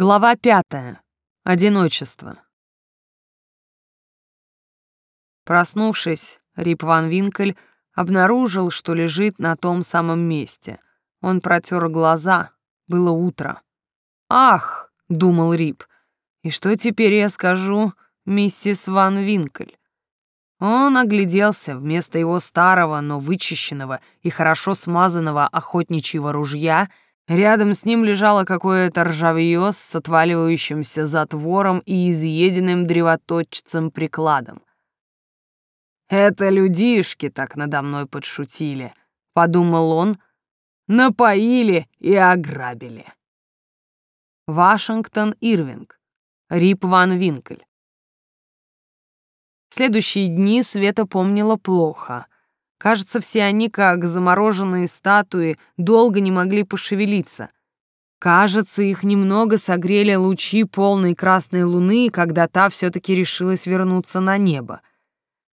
Глава пятая. Одиночество. Проснувшись, Рип Ван Винкель обнаружил, что лежит на том самом месте. Он протер глаза. Было утро. «Ах!» — думал Рип. «И что теперь я скажу миссис Ван Винкель?» Он огляделся вместо его старого, но вычищенного и хорошо смазанного охотничьего ружья — Рядом с ним лежало какое-то ржавье с отваливающимся затвором и изъеденным древоточцем прикладом. «Это людишки так надо мной подшутили», — подумал он, — «напоили и ограбили». Вашингтон Ирвинг, Рип Ван Винкель. Следующие дни Света помнила плохо — Кажется, все они, как замороженные статуи, долго не могли пошевелиться. Кажется, их немного согрели лучи полной красной луны, когда та все-таки решилась вернуться на небо.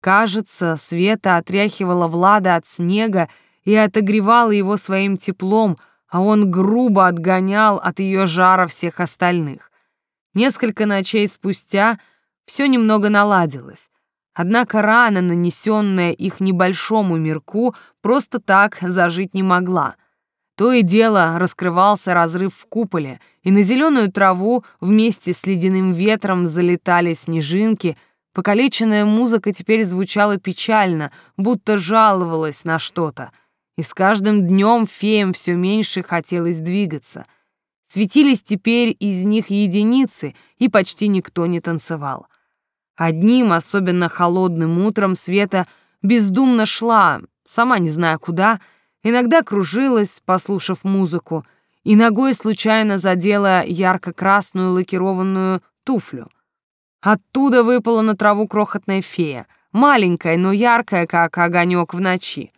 Кажется, Света отряхивала Влада от снега и отогревала его своим теплом, а он грубо отгонял от ее жара всех остальных. Несколько ночей спустя все немного наладилось. Однако рана, нанесенная их небольшому мирку, просто так зажить не могла. То и дело раскрывался разрыв в куполе, и на зеленую траву вместе с ледяным ветром залетали снежинки, покалеченная музыка теперь звучала печально, будто жаловалась на что-то. И с каждым днем феям все меньше хотелось двигаться. Светились теперь из них единицы, и почти никто не танцевал. Одним, особенно холодным утром, Света бездумно шла, сама не зная куда, иногда кружилась, послушав музыку, и ногой случайно задела ярко-красную лакированную туфлю. Оттуда выпала на траву крохотная фея, маленькая, но яркая, как огонек в ночи.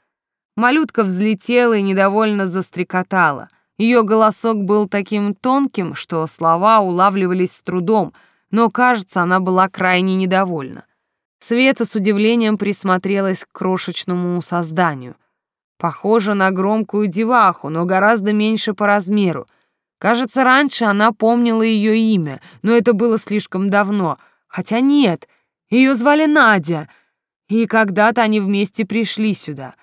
Малютка взлетела и недовольно застрекотала. Ее голосок был таким тонким, что слова улавливались с трудом — но, кажется, она была крайне недовольна. Света с удивлением присмотрелась к крошечному созданию. Похоже на громкую деваху, но гораздо меньше по размеру. Кажется, раньше она помнила ее имя, но это было слишком давно. Хотя нет, ее звали Надя, и когда-то они вместе пришли сюда.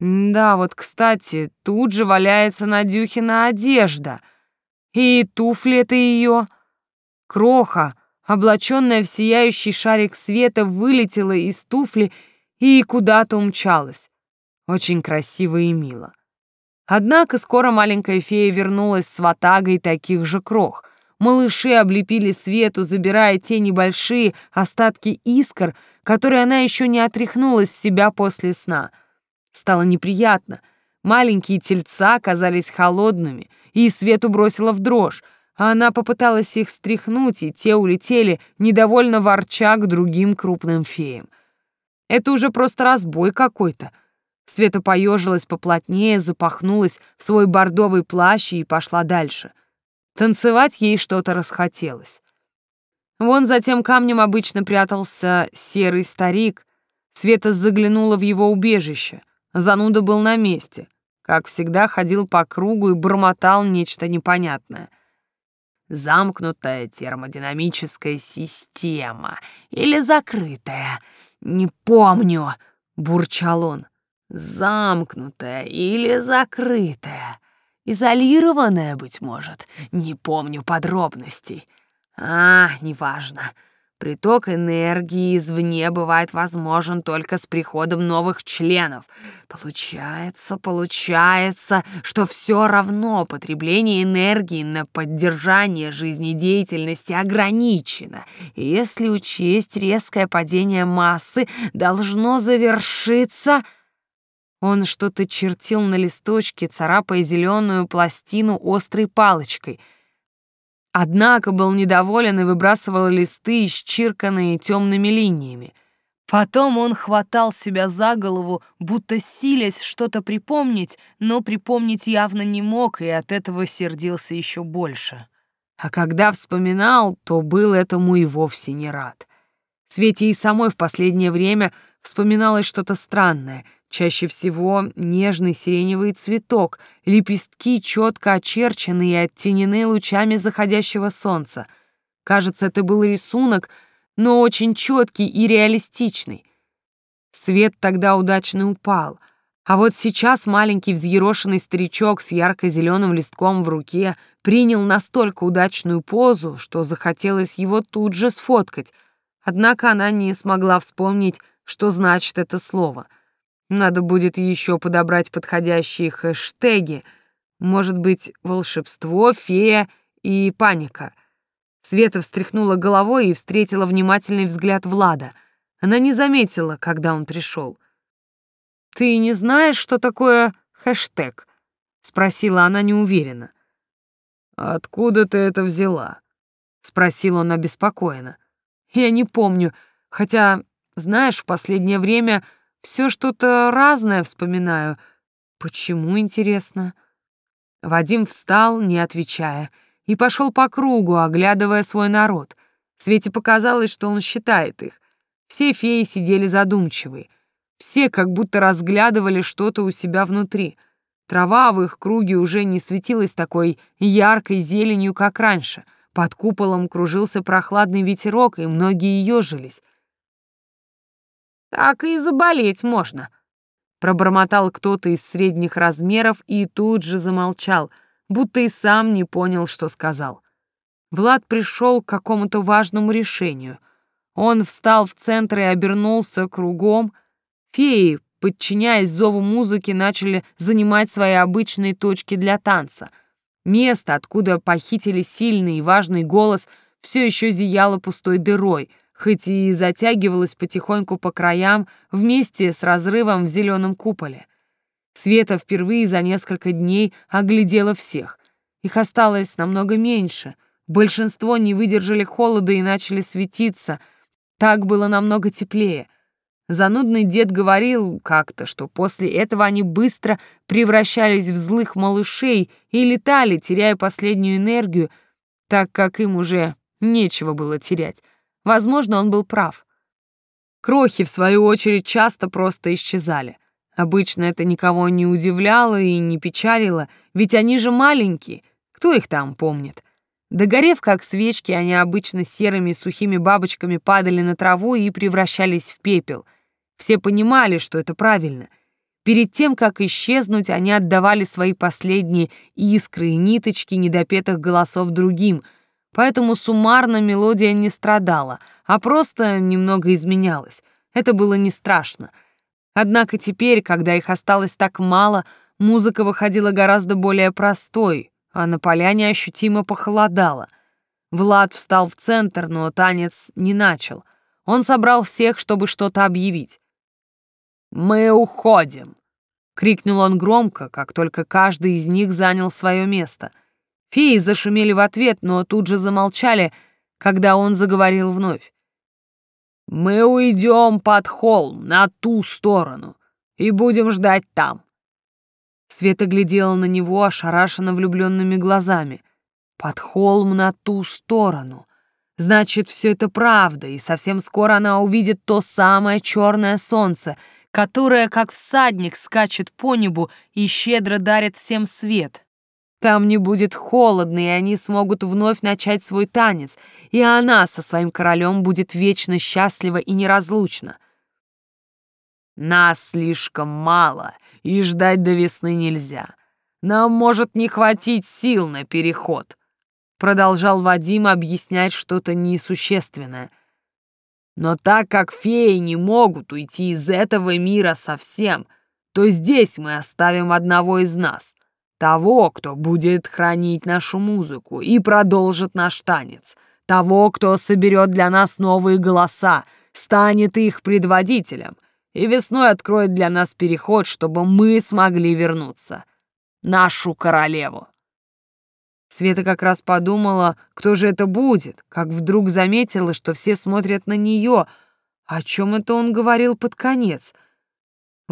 Да, вот, кстати, тут же валяется Надюхина одежда. И туфли это ее... Кроха, облаченная в сияющий шарик света, вылетела из туфли и куда-то умчалась. Очень красиво и мило. Однако скоро маленькая фея вернулась с ватагой таких же крох. Малыши облепили свету, забирая те небольшие остатки искр, которые она еще не отряхнула с себя после сна. Стало неприятно. Маленькие тельца казались холодными, и свету бросила в дрожь она попыталась их стряхнуть, и те улетели, недовольно ворча к другим крупным феям. Это уже просто разбой какой-то. Света поежилась поплотнее, запахнулась в свой бордовый плащ и пошла дальше. Танцевать ей что-то расхотелось. Вон за тем камнем обычно прятался серый старик. Света заглянула в его убежище. Зануда был на месте. Как всегда, ходил по кругу и бормотал нечто непонятное — замкнутая термодинамическая система или закрытая, не помню, бурчал он. Замкнутая или закрытая, изолированная, быть может, не помню подробностей. А, неважно. Приток энергии извне бывает возможен только с приходом новых членов. Получается, получается, что все равно потребление энергии на поддержание жизнедеятельности ограничено. И если учесть резкое падение массы, должно завершиться... Он что-то чертил на листочке, царапая зеленую пластину острой палочкой — Однако был недоволен и выбрасывал листы, исчирканные темными линиями. Потом он хватал себя за голову, будто силясь что-то припомнить, но припомнить явно не мог и от этого сердился еще больше. А когда вспоминал, то был этому и вовсе не рад. Свете и самой в последнее время вспоминалось что-то странное, Чаще всего нежный сиреневый цветок, лепестки четко очерчены и оттенены лучами заходящего солнца. Кажется, это был рисунок, но очень четкий и реалистичный. Свет тогда удачно упал, а вот сейчас маленький взъерошенный старичок с ярко-зеленым листком в руке принял настолько удачную позу, что захотелось его тут же сфоткать, однако она не смогла вспомнить, что значит это слово — надо будет еще подобрать подходящие хэштеги. Может быть, волшебство, фея и паника. Света встряхнула головой и встретила внимательный взгляд Влада. Она не заметила, когда он пришел. «Ты не знаешь, что такое хэштег?» — спросила она неуверенно. «Откуда ты это взяла?» — спросил он обеспокоенно. «Я не помню, хотя, знаешь, в последнее время все что-то разное вспоминаю. Почему, интересно? Вадим встал, не отвечая, и пошел по кругу, оглядывая свой народ. Свете показалось, что он считает их. Все феи сидели задумчивые. Все как будто разглядывали что-то у себя внутри. Трава в их круге уже не светилась такой яркой зеленью, как раньше. Под куполом кружился прохладный ветерок, и многие ежились. Так и заболеть можно. Пробормотал кто-то из средних размеров и тут же замолчал, будто и сам не понял, что сказал. Влад пришел к какому-то важному решению. Он встал в центр и обернулся кругом. Феи, подчиняясь зову музыки, начали занимать свои обычные точки для танца. Место, откуда похитили сильный и важный голос, все еще зияло пустой дырой — хоть и затягивалась потихоньку по краям вместе с разрывом в зеленом куполе. Света впервые за несколько дней оглядела всех. Их осталось намного меньше. Большинство не выдержали холода и начали светиться. Так было намного теплее. Занудный дед говорил как-то, что после этого они быстро превращались в злых малышей и летали, теряя последнюю энергию, так как им уже нечего было терять. Возможно, он был прав. Крохи, в свою очередь, часто просто исчезали. Обычно это никого не удивляло и не печалило, ведь они же маленькие, кто их там помнит? Догорев как свечки, они обычно серыми сухими бабочками падали на траву и превращались в пепел. Все понимали, что это правильно. Перед тем, как исчезнуть, они отдавали свои последние искры и ниточки недопетых голосов другим — поэтому суммарно мелодия не страдала, а просто немного изменялась. Это было не страшно. Однако теперь, когда их осталось так мало, музыка выходила гораздо более простой, а на поляне ощутимо похолодало. Влад встал в центр, но танец не начал. Он собрал всех, чтобы что-то объявить. «Мы уходим!» — крикнул он громко, как только каждый из них занял свое место — Феи зашумели в ответ, но тут же замолчали, когда он заговорил вновь. «Мы уйдем под холм, на ту сторону, и будем ждать там». Света глядела на него ошарашенно влюбленными глазами. «Под холм на ту сторону». Значит, все это правда, и совсем скоро она увидит то самое черное солнце, которое, как всадник, скачет по небу и щедро дарит всем свет. Там не будет холодно, и они смогут вновь начать свой танец, и она со своим королем будет вечно счастлива и неразлучна. Нас слишком мало, и ждать до весны нельзя. Нам может не хватить сил на переход. Продолжал Вадим объяснять что-то несущественное. Но так как феи не могут уйти из этого мира совсем, то здесь мы оставим одного из нас — того, кто будет хранить нашу музыку и продолжит наш танец, того, кто соберет для нас новые голоса, станет их предводителем и весной откроет для нас переход, чтобы мы смогли вернуться. Нашу королеву. Света как раз подумала, кто же это будет, как вдруг заметила, что все смотрят на нее. О чем это он говорил под конец?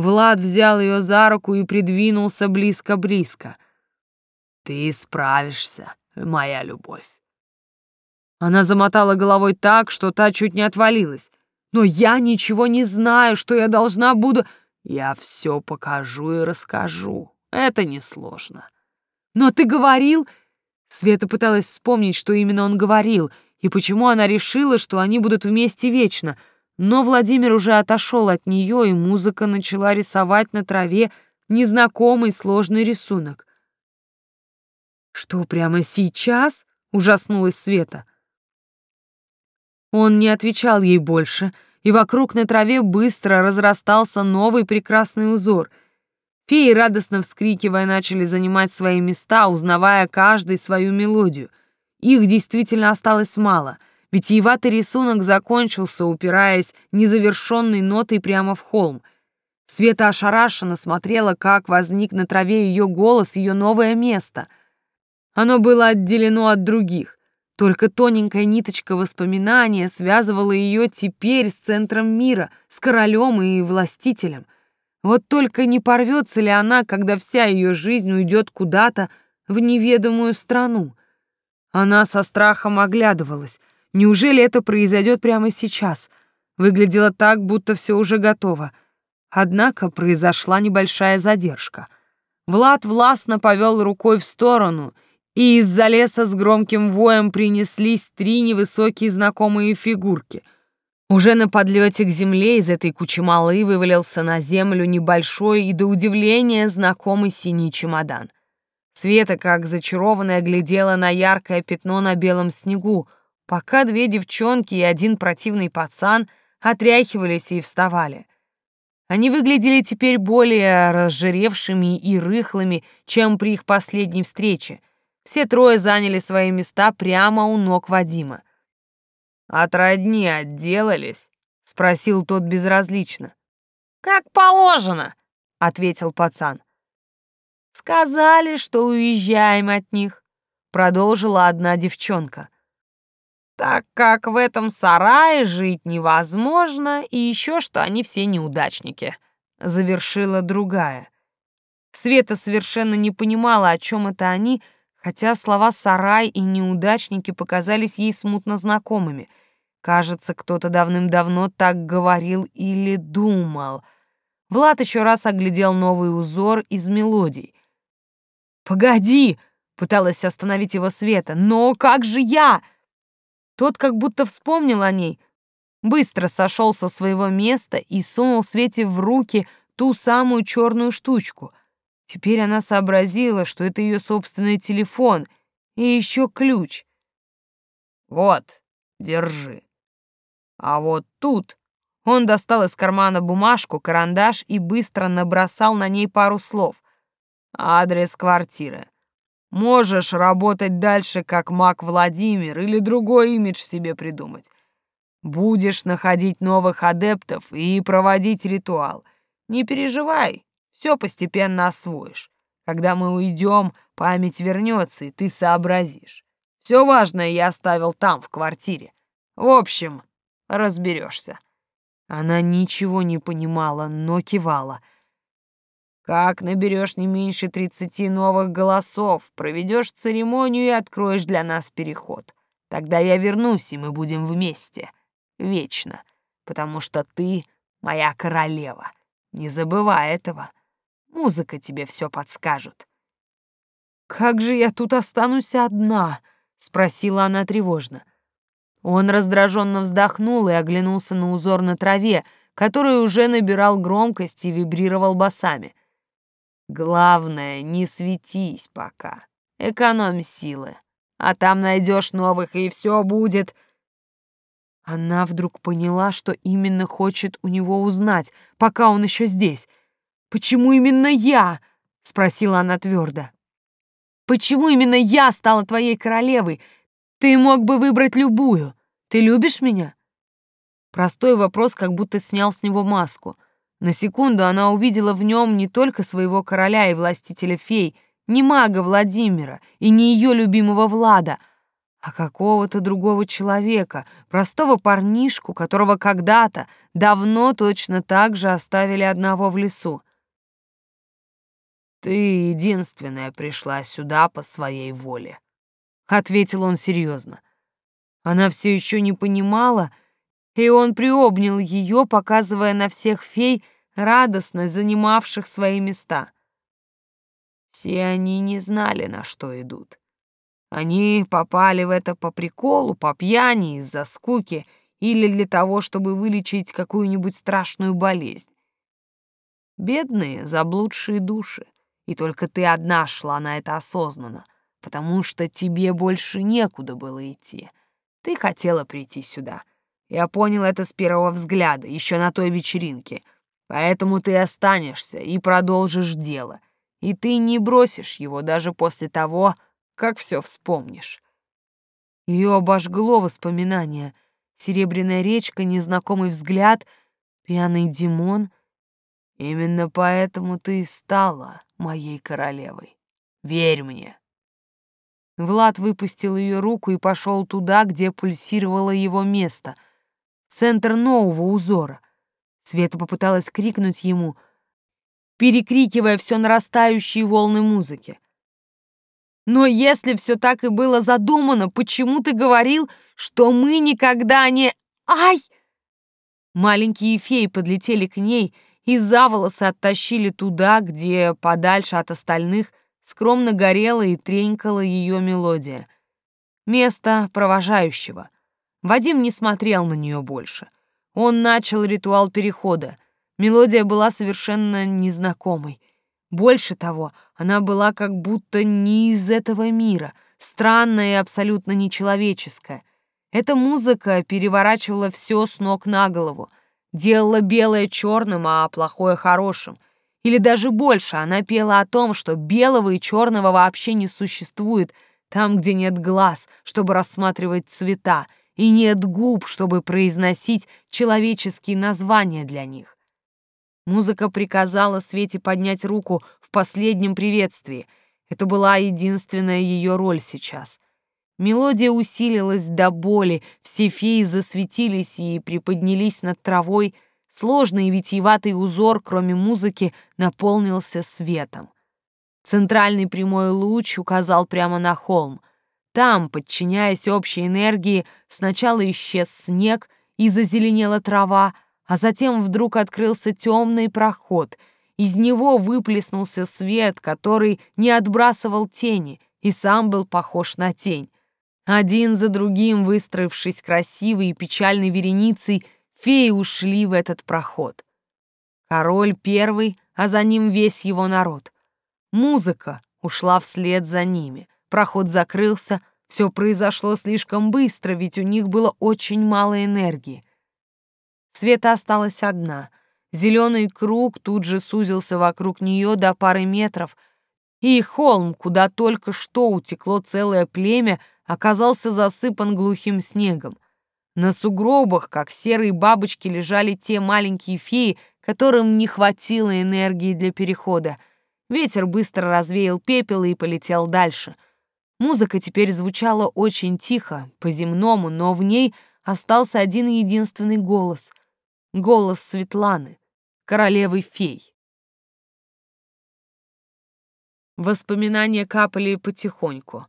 Влад взял ее за руку и придвинулся близко-близко. «Ты справишься, моя любовь». Она замотала головой так, что та чуть не отвалилась. «Но я ничего не знаю, что я должна буду...» Я все покажу и расскажу. Это несложно. Но ты говорил... Света пыталась вспомнить, что именно он говорил, и почему она решила, что они будут вместе вечно. Но Владимир уже отошел от нее, и музыка начала рисовать на траве незнакомый сложный рисунок. «Что, прямо сейчас?» — ужаснулась Света. Он не отвечал ей больше, и вокруг на траве быстро разрастался новый прекрасный узор. Феи, радостно вскрикивая, начали занимать свои места, узнавая каждый свою мелодию. Их действительно осталось мало, витиеватый рисунок закончился, упираясь незавершенной нотой прямо в холм. Света ошарашенно смотрела, как возник на траве ее голос, ее новое место. Оно было отделено от других. Только тоненькая ниточка воспоминания связывала ее теперь с центром мира, с королем и властителем. Вот только не порвется ли она, когда вся ее жизнь уйдет куда-то в неведомую страну? Она со страхом оглядывалась. Неужели это произойдет прямо сейчас? Выглядело так, будто все уже готово. Однако произошла небольшая задержка. Влад властно повел рукой в сторону — и из-за леса с громким воем принеслись три невысокие знакомые фигурки. Уже на подлете к земле из этой кучи малы вывалился на землю небольшой и до удивления знакомый синий чемодан. Света, как зачарованная, глядела на яркое пятно на белом снегу, пока две девчонки и один противный пацан отряхивались и вставали. Они выглядели теперь более разжиревшими и рыхлыми, чем при их последней встрече — все трое заняли свои места прямо у ног Вадима. «От родни отделались?» — спросил тот безразлично. «Как положено», — ответил пацан. «Сказали, что уезжаем от них», — продолжила одна девчонка. «Так как в этом сарае жить невозможно, и еще что они все неудачники», — завершила другая. Света совершенно не понимала, о чем это они, — хотя слова «сарай» и «неудачники» показались ей смутно знакомыми. Кажется, кто-то давным-давно так говорил или думал. Влад еще раз оглядел новый узор из мелодий. «Погоди!» — пыталась остановить его Света. «Но как же я?» Тот как будто вспомнил о ней, быстро сошел со своего места и сунул Свете в руки ту самую черную штучку — Теперь она сообразила, что это ее собственный телефон и еще ключ. «Вот, держи. А вот тут...» Он достал из кармана бумажку, карандаш и быстро набросал на ней пару слов. «Адрес квартиры. Можешь работать дальше, как маг Владимир, или другой имидж себе придумать. Будешь находить новых адептов и проводить ритуал. Не переживай, все постепенно освоишь. Когда мы уйдем, память вернется, и ты сообразишь. Все важное я оставил там, в квартире. В общем, разберешься. Она ничего не понимала, но кивала. Как наберешь не меньше тридцати новых голосов, проведешь церемонию и откроешь для нас переход. Тогда я вернусь, и мы будем вместе. Вечно. Потому что ты моя королева. Не забывай этого. Музыка тебе все подскажет. «Как же я тут останусь одна?» — спросила она тревожно. Он раздраженно вздохнул и оглянулся на узор на траве, который уже набирал громкость и вибрировал басами. «Главное, не светись пока. Экономь силы. А там найдешь новых, и все будет...» Она вдруг поняла, что именно хочет у него узнать, пока он еще здесь — «Почему именно я?» — спросила она твердо. «Почему именно я стала твоей королевой? Ты мог бы выбрать любую. Ты любишь меня?» Простой вопрос как будто снял с него маску. На секунду она увидела в нем не только своего короля и властителя фей, не мага Владимира и не ее любимого Влада, а какого-то другого человека, простого парнишку, которого когда-то, давно точно так же оставили одного в лесу. «Ты единственная пришла сюда по своей воле», — ответил он серьезно. Она все еще не понимала, и он приобнял ее, показывая на всех фей, радостно занимавших свои места. Все они не знали, на что идут. Они попали в это по приколу, по пьяни, из-за скуки или для того, чтобы вылечить какую-нибудь страшную болезнь. Бедные, заблудшие души, и только ты одна шла на это осознанно, потому что тебе больше некуда было идти. Ты хотела прийти сюда. Я понял это с первого взгляда, еще на той вечеринке. Поэтому ты останешься и продолжишь дело. И ты не бросишь его даже после того, как все вспомнишь. Ее обожгло воспоминание. Серебряная речка, незнакомый взгляд, пьяный Димон. Именно поэтому ты и стала моей королевой. Верь мне. Влад выпустил ее руку и пошел туда, где пульсировало его место. Центр нового узора. Света попыталась крикнуть ему, перекрикивая все нарастающие волны музыки. Но если все так и было задумано, почему ты говорил, что мы никогда не... Ай! Маленькие феи подлетели к ней и за волосы оттащили туда, где, подальше от остальных, скромно горела и тренькала ее мелодия. Место провожающего. Вадим не смотрел на нее больше. Он начал ритуал перехода. Мелодия была совершенно незнакомой. Больше того, она была как будто не из этого мира, странная и абсолютно нечеловеческая. Эта музыка переворачивала все с ног на голову, делала белое черным, а плохое хорошим — или даже больше, она пела о том, что белого и черного вообще не существует, там, где нет глаз, чтобы рассматривать цвета, и нет губ, чтобы произносить человеческие названия для них. Музыка приказала Свете поднять руку в последнем приветствии. Это была единственная ее роль сейчас. Мелодия усилилась до боли, все феи засветились и приподнялись над травой, Сложный и витиеватый узор, кроме музыки, наполнился светом. Центральный прямой луч указал прямо на холм. Там, подчиняясь общей энергии, сначала исчез снег и зазеленела трава, а затем вдруг открылся темный проход. Из него выплеснулся свет, который не отбрасывал тени и сам был похож на тень. Один за другим, выстроившись красивой и печальной вереницей, феи ушли в этот проход. Король первый, а за ним весь его народ. Музыка ушла вслед за ними. Проход закрылся, все произошло слишком быстро, ведь у них было очень мало энергии. Света осталась одна. Зеленый круг тут же сузился вокруг нее до пары метров, и холм, куда только что утекло целое племя, оказался засыпан глухим снегом. На сугробах, как серые бабочки, лежали те маленькие феи, которым не хватило энергии для перехода. Ветер быстро развеял пепел и полетел дальше. Музыка теперь звучала очень тихо, по-земному, но в ней остался один единственный голос. Голос Светланы, королевы фей. Воспоминания капали потихоньку.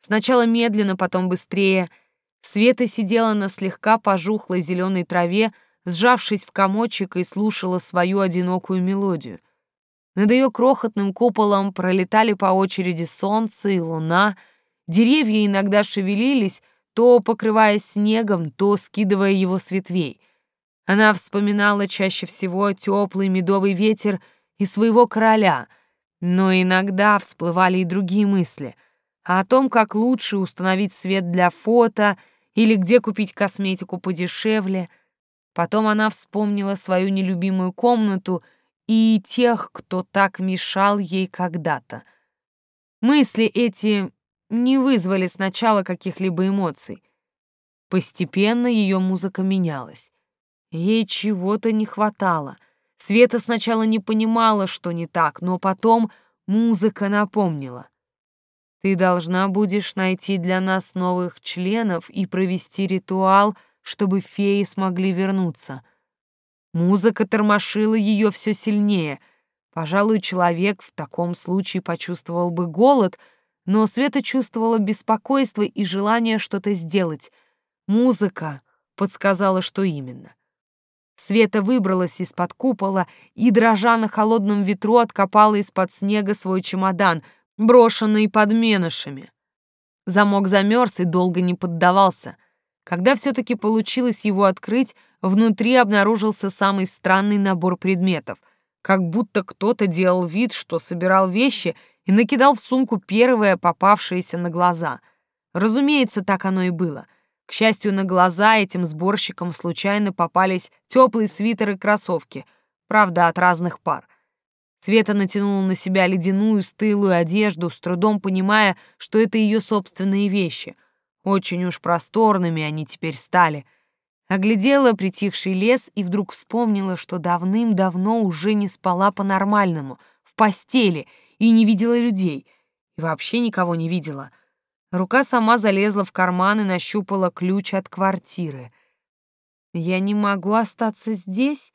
Сначала медленно, потом быстрее — Света сидела на слегка пожухлой зеленой траве, сжавшись в комочек и слушала свою одинокую мелодию. Над ее крохотным куполом пролетали по очереди солнце и луна, деревья иногда шевелились, то покрываясь снегом, то скидывая его с ветвей. Она вспоминала чаще всего теплый медовый ветер и своего короля, но иногда всплывали и другие мысли — о том, как лучше установить свет для фото — или где купить косметику подешевле. Потом она вспомнила свою нелюбимую комнату и тех, кто так мешал ей когда-то. Мысли эти не вызвали сначала каких-либо эмоций. Постепенно ее музыка менялась. Ей чего-то не хватало. Света сначала не понимала, что не так, но потом музыка напомнила. Ты должна будешь найти для нас новых членов и провести ритуал, чтобы феи смогли вернуться. Музыка тормошила ее все сильнее. Пожалуй, человек в таком случае почувствовал бы голод, но Света чувствовала беспокойство и желание что-то сделать. Музыка подсказала, что именно. Света выбралась из-под купола и, дрожа на холодном ветру, откопала из-под снега свой чемодан, брошенный подменышами. Замок замерз и долго не поддавался. Когда все-таки получилось его открыть, внутри обнаружился самый странный набор предметов, как будто кто-то делал вид, что собирал вещи и накидал в сумку первое попавшееся на глаза. Разумеется, так оно и было. К счастью, на глаза этим сборщикам случайно попались теплые свитеры и кроссовки, правда, от разных пар. Света натянула на себя ледяную стылую одежду, с трудом понимая, что это ее собственные вещи. Очень уж просторными они теперь стали. Оглядела притихший лес и вдруг вспомнила, что давным-давно уже не спала по-нормальному, в постели, и не видела людей, и вообще никого не видела. Рука сама залезла в карман и нащупала ключ от квартиры. «Я не могу остаться здесь?»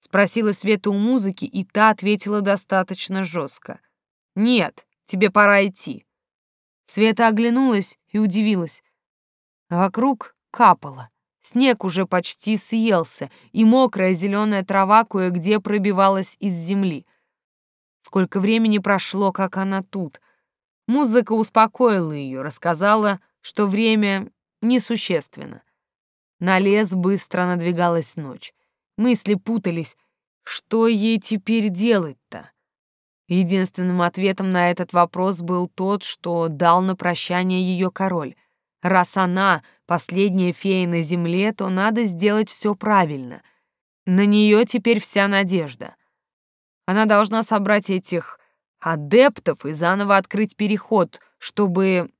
Спросила Света у музыки, и та ответила достаточно жестко. «Нет, тебе пора идти». Света оглянулась и удивилась. Вокруг капало. Снег уже почти съелся, и мокрая зеленая трава кое-где пробивалась из земли. Сколько времени прошло, как она тут. Музыка успокоила ее, рассказала, что время несущественно. На лес быстро надвигалась ночь. Мысли путались. Что ей теперь делать-то? Единственным ответом на этот вопрос был тот, что дал на прощание ее король. Раз она последняя фея на земле, то надо сделать все правильно. На нее теперь вся надежда. Она должна собрать этих адептов и заново открыть переход, чтобы...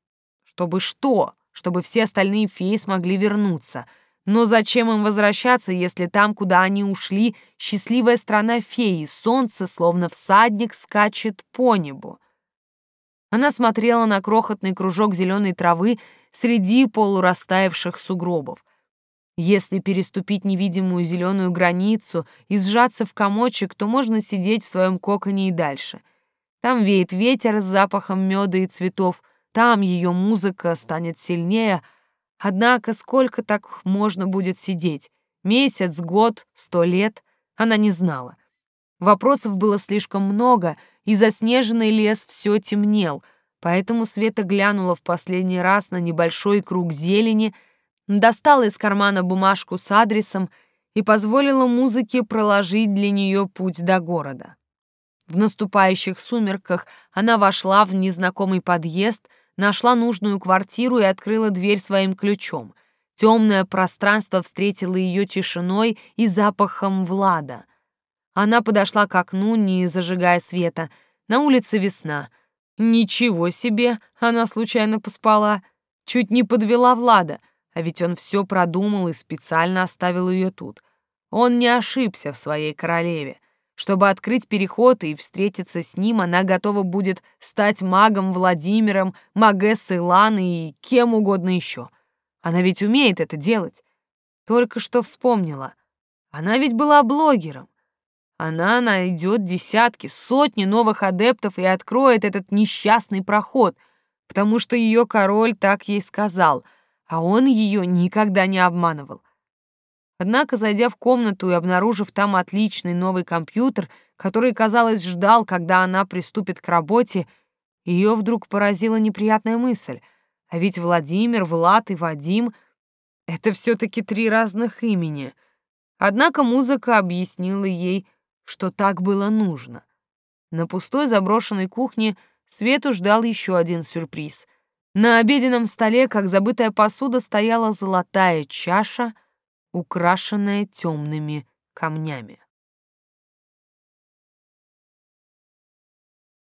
Чтобы что? Чтобы все остальные феи смогли вернуться — но зачем им возвращаться, если там, куда они ушли, счастливая страна феи, солнце, словно всадник, скачет по небу? Она смотрела на крохотный кружок зеленой травы среди полурастаявших сугробов. Если переступить невидимую зеленую границу и сжаться в комочек, то можно сидеть в своем коконе и дальше. Там веет ветер с запахом меда и цветов, там ее музыка станет сильнее — Однако сколько так можно будет сидеть? Месяц, год, сто лет? Она не знала. Вопросов было слишком много, и заснеженный лес все темнел, поэтому Света глянула в последний раз на небольшой круг зелени, достала из кармана бумажку с адресом и позволила музыке проложить для нее путь до города. В наступающих сумерках она вошла в незнакомый подъезд, нашла нужную квартиру и открыла дверь своим ключом. Темное пространство встретило ее тишиной и запахом Влада. Она подошла к окну, не зажигая света. На улице весна. Ничего себе, она случайно поспала. Чуть не подвела Влада, а ведь он все продумал и специально оставил ее тут. Он не ошибся в своей королеве. Чтобы открыть переход и встретиться с ним, она готова будет стать магом Владимиром, магессой Ланы и кем угодно еще. Она ведь умеет это делать. Только что вспомнила. Она ведь была блогером. Она найдет десятки, сотни новых адептов и откроет этот несчастный проход, потому что ее король так ей сказал, а он ее никогда не обманывал. Однако, зайдя в комнату и обнаружив там отличный новый компьютер, который, казалось, ждал, когда она приступит к работе, ее вдруг поразила неприятная мысль. А ведь Владимир, Влад и Вадим — это все-таки три разных имени. Однако музыка объяснила ей, что так было нужно. На пустой заброшенной кухне Свету ждал еще один сюрприз. На обеденном столе, как забытая посуда, стояла золотая чаша — украшенная темными камнями.